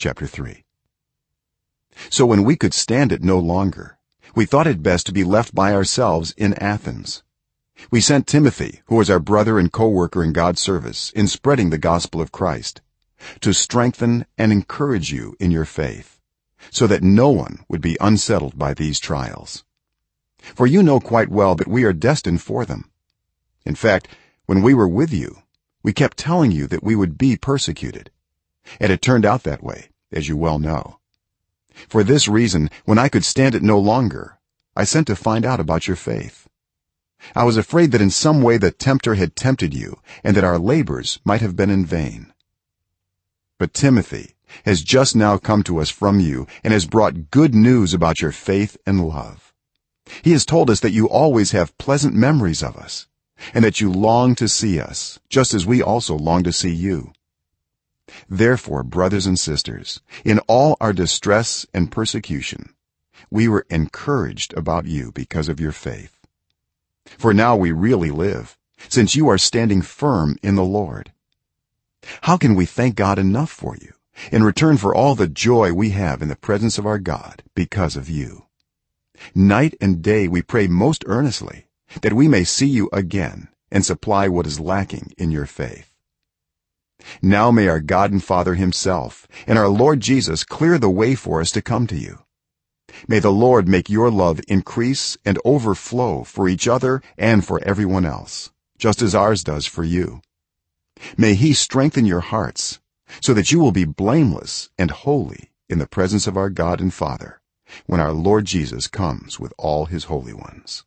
chapter 3 so when we could stand it no longer we thought it best to be left by ourselves in athens. We sent timothy who was our brother and co-worker in god's service in spreading the gospel of christ to strengthen and encourage you in your faith so that no one would be unsettled by these trials. For you know quite well that we are destined for them. In fact when we were with you we kept telling you that we would be persecuted and it turned out that way as you well know. For this reason when i could stand it no longer i sent to find out about your faith. I was afraid that in some way the tempter had tempted you and that our labors might have been in vain. But timothy has just now come to us from you and has brought good news about your faith and love. He has told us that you always have pleasant memories of us and that you long to see us just as we also long to see you therefore brothers and sisters in all our distress and persecution we were encouraged about you because of your faith. For now we really live since you are standing firm in the lord. How can we thank god enough for you in return for all the joy we have in the presence of our god because of you? Night and day we pray most earnestly that we may see you again and supply what is lacking in your faith now may our god and father himself and our lord jesus clear the way for us to come to you. May the lord make your love increase and overflow for each other and for everyone else just as ours does for you. May he strengthen your hearts so that you will be blameless and holy in the presence of our god and father when our lord jesus comes with all his holy ones